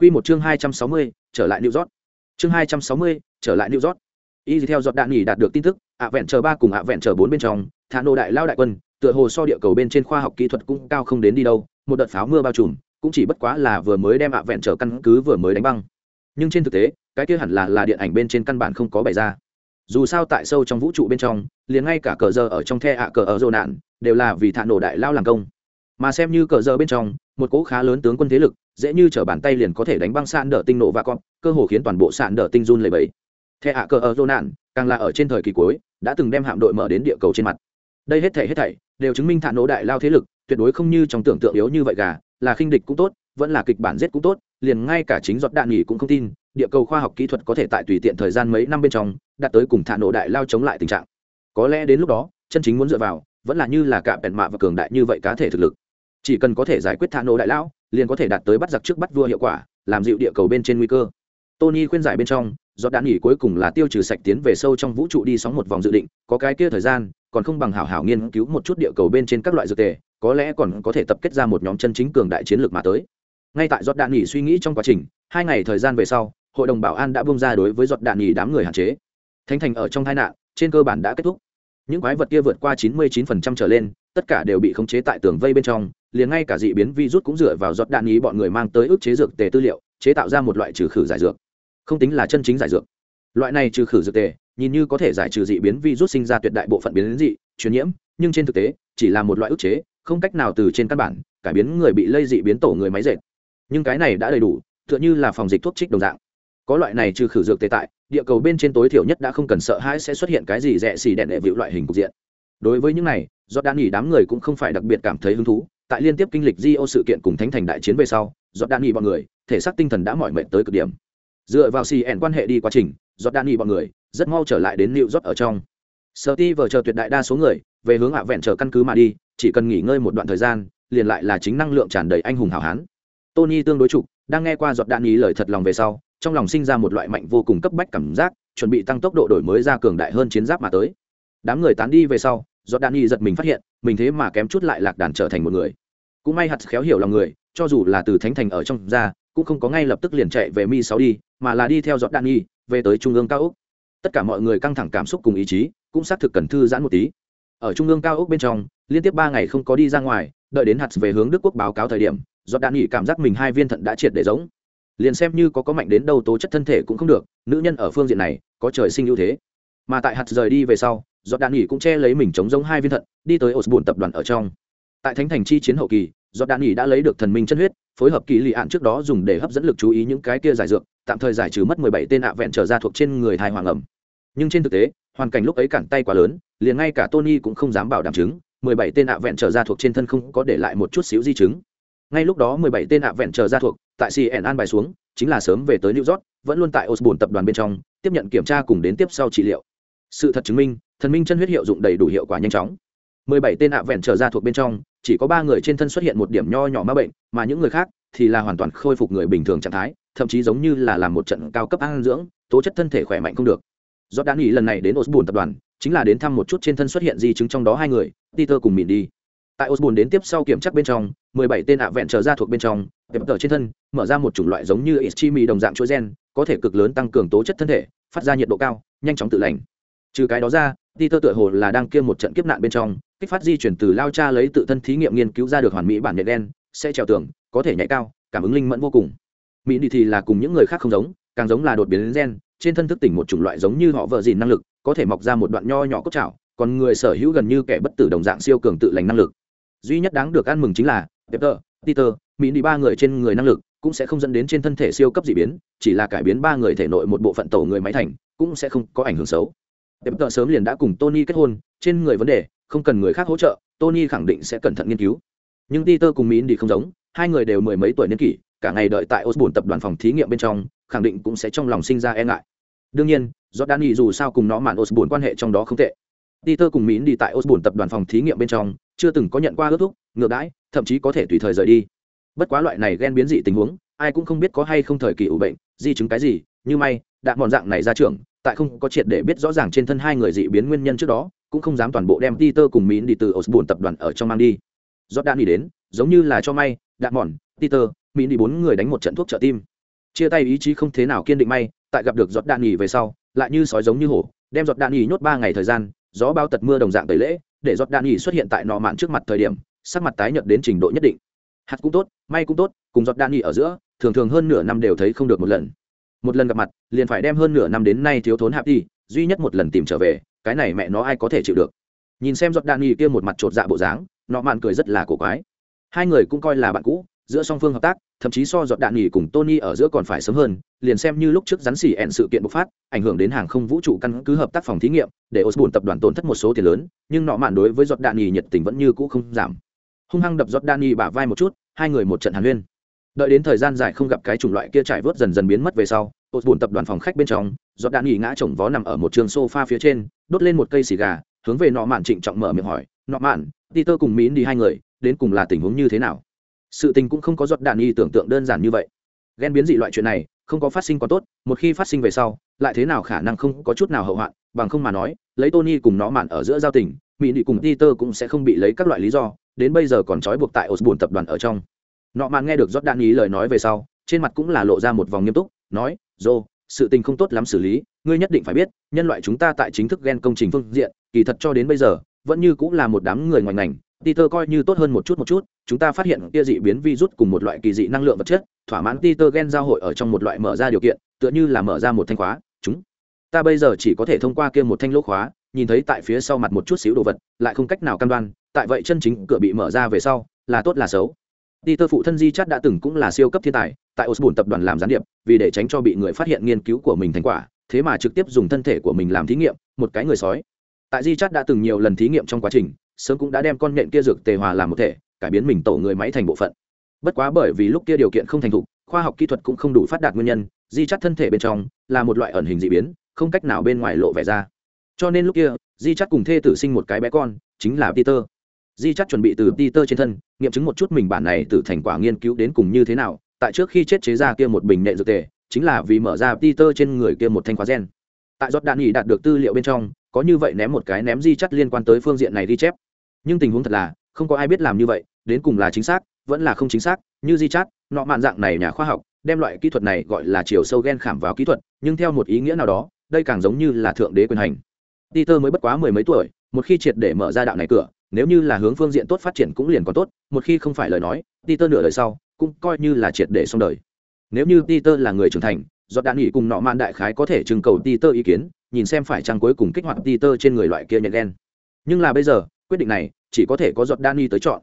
Quy một chương 260, trở lại New York. Chương 260, trở lại New York. Y theo giọt đạn nghỉ đạt được tin tức, ạ vẹn chờ ba cùng ạ vẹn chờ bốn bên trong, thả nô đại lao đại quân, tựa hồ so địa cầu bên trên khoa học kỹ thuật cũng cao không đến đi đâu, một đợt pháo mưa bao trùm, cũng chỉ bất quá là vừa mới đem ạ vẹn chờ căn cứ vừa mới đánh băng. Nhưng trên thực tế, cái kia hẳn là là điện ảnh bên trên căn bản không có bày ra. Dù sao tại sâu trong vũ trụ bên trong, liền ngay cả cờ giờ ở trong the ạ cờ ở rồ nạn, đều là vì thả nổ đại lao làm công. Mà xem như cờ giờ bên trong, một cỗ khá lớn tướng quân thế lực, dễ như chở bàn tay liền có thể đánh băng sạn đỡ tinh nổ và con, cơ hồ khiến toàn bộ sạn đỡ tinh run lầy bẫy the hạ cờ ở dô nạn, càng là ở trên thời kỳ cuối, đã từng đem hạm đội mở đến địa cầu trên mặt. Đây hết thảy hết thảy đều chứng minh thản nổ đại lao thế lực tuyệt đối không như trong tưởng tượng yếu như vậy gà, là khinh địch cũng tốt, vẫn là kịch bản giết cũng tốt, liền ngay cả chính giọt đạn nghỉ cũng không tin, địa cầu khoa học kỹ thuật có thể tại tùy tiện thời gian mấy năm bên trong, đạt tới cùng thản nổ đại lao chống lại tình trạng. Có lẽ đến lúc đó, chân chính muốn dựa vào, vẫn là như là cả bèn mạ và cường đại như vậy cá thể thực lực. Chỉ cần có thể giải quyết thản nổ đại lao liền có thể đạt tới bắt giặc trước bắt vua hiệu quả, làm dịu địa cầu bên trên nguy cơ. Tony khuyên giải bên trong do đạn nghỉ cuối cùng là tiêu trừ sạch tiến về sâu trong vũ trụ đi sóng một vòng dự định, có cái kia thời gian, còn không bằng hảo hảo nghiên cứu một chút địa cầu bên trên các loại dược tề, có lẽ còn có thể tập kết ra một nhóm chân chính cường đại chiến lược mà tới. Ngay tại giọt đạn nghỉ suy nghĩ trong quá trình, hai ngày thời gian về sau, hội đồng bảo an đã bung ra đối với giọt đạn nghỉ đám người hạn chế. Thánh thành ở trong tai nạn, trên cơ bản đã kết thúc. Những quái vật kia vượt qua 99% trở lên, tất cả đều bị khống chế tại tường vây bên trong liền ngay cả dị biến virus cũng dựa vào giọt đạn ý bọn người mang tới ức chế dược tề tư liệu, chế tạo ra một loại trừ khử giải dược. Không tính là chân chính giải dược. Loại này trừ khử dược tề, nhìn như có thể giải trừ dị biến virus sinh ra tuyệt đại bộ phận biến dị, truyền nhiễm, nhưng trên thực tế, chỉ là một loại ức chế, không cách nào từ trên căn bản, cải biến người bị lây dị biến tổ người máy dệt. Nhưng cái này đã đầy đủ, tựa như là phòng dịch thuốc trích đồng dạng. Có loại này trừ khử dược tề tại, địa cầu bên trên tối thiểu nhất đã không cần sợ hãi sẽ xuất hiện cái gì rẻ xì đèn đệ vịu loại hình cục diện. Đối với những này do đan nghỉ đám người cũng không phải đặc biệt cảm thấy hứng thú tại liên tiếp kinh lịch di ô sự kiện cùng thánh thành đại chiến về sau giọt đạn nghỉ bọn người, thể xác tinh thần đã mỏi mệt tới cực điểm. Dựa vào cn quan hệ đi quá trình giọt đạn nghỉ bọn người rất mau trở lại đến liệu rót ở trong. Sợ ti vờ chờ tuyệt đại đa số người, về hướng hạ vẹn chờ căn cứ mà đi, chỉ cần nghỉ ngơi một đoạn thời gian, liền lại là chính năng lượng tràn đầy anh hùng hảo hán. Tony tương đối trục đang nghe qua giọt đạn ý lời thật lòng về sau, trong lòng sinh ra một loại mạnh vô cùng cấp bách cảm giác, chuẩn bị tăng tốc độ đổi mới ra cường đại hơn chiến giáp mà tới. Đám người tán đi về sau giọt đạn y giật mình phát hiện mình thế mà kém chút lại lạc đàn trở thành một người. Cũng may hạt khéo hiểu lòng người, cho dù là từ thánh thành ở trong ra, cũng không có ngay lập tức liền chạy về mi sáu đi, mà là đi theo dọn đan nghi về tới trung ương cao úc. Tất cả mọi người căng thẳng cảm xúc cùng ý chí, cũng xác thực cần thư giãn một tí. Ở trung ương cao úc bên trong, liên tiếp ba ngày không có đi ra ngoài, đợi đến hạt về hướng đức quốc báo cáo thời điểm do đan y cảm giác mình hai viên thận đã triệt để giống. Liền xem như có có mạnh đến đâu tố chất thân thể cũng không được, nữ nhân ở phương diện này, có trời sinh ưu thế mà tại hạt rời đi về sau do đạn nghỉ cũng che lấy mình chống giống hai viên thận, đi tới osborne tập đoàn ở trong. Tại thánh thành chi chiến hậu kỳ do đạn nghỉ đã lấy được thần minh chân huyết, phối hợp kỳ lị ạn trước đó dùng để hấp dẫn lực chú ý những cái kia giải dược, tạm thời giải trừ mất mười bảy tên ạ vẹn trở ra thuộc trên người thai hoàng ẩm. Nhưng trên thực tế, hoàn cảnh lúc ấy cản tay quá lớn, liền ngay cả tony cũng không dám bảo đảm chứng, mười bảy tên ạ vẹn trở ra thuộc trên thân không có để lại một chút xíu di chứng. Ngay lúc đó mười bảy tên ạ vẹn trở ra thuộc tại cn an bài xuống, chính là sớm về tới new york, vẫn luôn tại osborne tập đoàn bên trong, tiếp nhận kiểm tra cùng đến tiếp sau trị liệu sự thật chứng minh, thần minh chân huyết hiệu dụng đầy đủ hiệu quả nhanh chóng. Mười bảy tên ạ vẹn trở ra thuộc bên trong, chỉ có ba người trên thân xuất hiện một điểm nho nhỏ ma bệnh, mà những người khác thì là hoàn toàn khôi phục người bình thường trạng thái, thậm chí giống như là làm một trận cao cấp ăn dưỡng, tố chất thân thể khỏe mạnh không được. Do đã nghĩ lần này đến Osbun tập đoàn, chính là đến thăm một chút trên thân xuất hiện di chứng trong đó hai người, peter cùng mìn đi. Tại Osbun đến tiếp sau kiểm tra bên trong, mười bảy tên ạ vẹn trở ra thuộc bên trong đẹp tờ trên thân, mở ra một chủng loại giống như ischimi đồng dạng chuỗi gen, có thể cực lớn tăng cường tố chất thân thể, phát ra nhiệt độ cao, nhanh chóng tự lành trừ cái đó ra đi tơ tựa hồ là đang kiêm một trận kiếp nạn bên trong kích phát di chuyển từ lao cha lấy tự thân thí nghiệm nghiên cứu ra được hoàn mỹ bản nhện đen sẽ trèo tường có thể nhảy cao cảm ứng linh mẫn vô cùng. Mỹ đi thì là cùng những người khác không giống càng giống là đột biến gen trên thân thức tỉnh một chủng loại giống như họ vợ dìn năng lực có thể mọc ra một đoạn nho nhỏ cốc chảo còn người sở hữu gần như kẻ bất tử đồng dạng siêu cường tự lành năng lực. Duy nhất đáng được ăn mừng chính là Peter, Peter, Mỹ đi ba người trên người năng lực cũng sẽ không dẫn đến trên thân thể siêu cấp dị biến, chỉ là cải biến ba người thể nội một bộ phận tổ người máy thành, cũng sẽ không có ảnh hưởng xấu đẹp tợ sớm liền đã cùng tony kết hôn, trên người vấn đề, không cần người khác hỗ trợ, tony khẳng định sẽ cẩn thận nghiên cứu. Nhưng peter cùng mỹ đi không giống, hai người đều mười mấy tuổi niên kỷ, cả ngày đợi tại osborne tập đoàn phòng thí nghiệm bên trong, khẳng định cũng sẽ trong lòng sinh ra e ngại. Đương nhiên do danny dù sao cùng nó mạn osborne quan hệ trong đó không tệ. Peter cùng mỹ đi tại osborne tập đoàn phòng thí nghiệm bên trong, chưa từng có nhận qua ước thúc, ngược đãi, thậm chí có thể tùy thời rời đi. Bất quá loại này ghen biến dị tình huống, ai cũng không biết có hay không thời kỳ ủ bệnh, di chứng cái gì, như may, đạn mòn dạng này ra trường tại không có triệt để biết rõ ràng trên thân hai người dị biến nguyên nhân trước đó cũng không dám toàn bộ đem Peter cùng mỹ đi từ Osborne tập đoàn ở trong mang đi. Jordan đi đến, giống như là cho may, đạn mòn, Peter, mỹ đi bốn người đánh một trận thuốc trợ tim. chia tay ý chí không thế nào kiên định may tại gặp được giọt đạn nghỉ về sau lại như sói giống như hổ đem giọt đạn nghỉ nhốt ba ngày thời gian gió bao tật mưa đồng dạng tẩy lễ để giọt đạn nghỉ xuất hiện tại nọ mạn trước mặt thời điểm sắc mặt tái nhợt đến trình độ nhất định hạt cũng tốt may cũng tốt cùng giọt đạn nghỉ ở giữa thường thường hơn nửa năm đều thấy không được một lần một lần gặp mặt, liền phải đem hơn nửa năm đến nay thiếu thốn hạp đi, duy nhất một lần tìm trở về, cái này mẹ nó ai có thể chịu được? Nhìn xem giọt đạn nghi kia một mặt chột dạ bộ dáng, nọ mạn cười rất là cổ quái. Hai người cũng coi là bạn cũ, giữa song phương hợp tác, thậm chí so giọt đạn nghỉ cùng tony ở giữa còn phải sớm hơn, liền xem như lúc trước rắn xỉ ẹn sự kiện bộc phát, ảnh hưởng đến hàng không vũ trụ căn cứ hợp tác phòng thí nghiệm, để osborne tập đoàn tổn thất một số tiền lớn, nhưng nọ mạn đối với giọt đạn nghỉ nhiệt tình vẫn như cũ không giảm. Hung hăng đập giọt đạn nghỉ bả vai một chút, hai người một trận hàn huyên đợi đến thời gian dài không gặp cái chủng loại kia trải vớt dần dần biến mất về sau osborne tập đoàn phòng khách bên trong, giọt đạn nghỉ ngã chồng vó nằm ở một trường sofa phía trên, đốt lên một cây xì gà, hướng về nọ mạn trịnh trọng mở miệng hỏi, nọ mạn, peter cùng mỹ đi hai người, đến cùng là tình huống như thế nào? Sự tình cũng không có giọt đạn y tưởng tượng đơn giản như vậy. Ghen biến dị loại chuyện này, không có phát sinh còn tốt, một khi phát sinh về sau, lại thế nào khả năng không có chút nào hậu hoạn, bằng không mà nói, lấy tony cùng nó mạn ở giữa giao tình mỹ đi cùng peter cũng sẽ không bị lấy các loại lý do, đến bây giờ còn trói buộc tại osborne tập đoàn ở trong nọ mạn nghe được rót đạn ý lời nói về sau trên mặt cũng là lộ ra một vòng nghiêm túc nói dô sự tình không tốt lắm xử lý ngươi nhất định phải biết nhân loại chúng ta tại chính thức ghen công trình phương diện kỳ thật cho đến bây giờ vẫn như cũng là một đám người ngoài ngành Peter coi như tốt hơn một chút một chút, chúng ta phát hiện kia dị biến virus cùng một loại kỳ dị năng lượng vật chất, thỏa mãn Peter gen giao hội ở trong một loại mở ra điều kiện, tựa như là mở ra một thanh khóa, chúng ta bây giờ chỉ có thể thông qua kia một thanh lỗ khóa, nhìn thấy tại phía sau mặt một chút xíu đồ vật, lại không cách nào cam đoan, tại vậy chân chính cửa bị mở ra về sau, là tốt là xấu. Peter phụ thân Di Chát đã từng cũng là siêu cấp thiên tài, tại Osborne tập đoàn làm gián điệp, vì để tránh cho bị người phát hiện nghiên cứu của mình thành quả, thế mà trực tiếp dùng thân thể của mình làm thí nghiệm, một cái người sói. Tại Di Chát đã từng nhiều lần thí nghiệm trong quá trình, sớm cũng đã đem con nhện kia dược tề hòa làm một thể cải biến mình tổ người máy thành bộ phận. Bất quá bởi vì lúc kia điều kiện không thành thục khoa học kỹ thuật cũng không đủ phát đạt nguyên nhân di chắt thân thể bên trong là một loại ẩn hình dị biến không cách nào bên ngoài lộ vẻ ra. Cho nên lúc kia di chắt cùng thê tử sinh một cái bé con chính là peter di chắc chuẩn bị từ peter trên thân, nghiệm chứng một chút mình bản này từ thành quả nghiên cứu đến cùng như thế nào. Tại trước khi chết chế ra kia một bình nệ dược tề, chính là vì mở ra peter trên người kia một thanh khóa gen. Tại giọt đạn nghỉ đạt được tư liệu bên trong, có như vậy ném một cái ném di chắt liên quan tới phương diện này ghi chép. Nhưng tình huống thật là, không có ai biết làm như vậy, đến cùng là chính xác, vẫn là không chính xác. Như di chát nọ mạn dạng này nhà khoa học, đem loại kỹ thuật này gọi là chiều sâu gen khảm vào kỹ thuật, nhưng theo một ý nghĩa nào đó, đây càng giống như là thượng đế quyền hành. Peter mới bất quá mười mấy tuổi, một khi triệt để mở ra đạo này cửa nếu như là hướng phương diện tốt phát triển cũng liền còn tốt một khi không phải lời nói peter nửa đời sau cũng coi như là triệt để xong đời nếu như peter là người trưởng thành do đạn nghỉ cùng nọ mạn đại khái có thể trưng cầu peter ý kiến nhìn xem phải chăng cuối cùng kích hoạt peter trên người loại kia nhận đen. nhưng là bây giờ quyết định này chỉ có thể có giọt Danny tới chọn,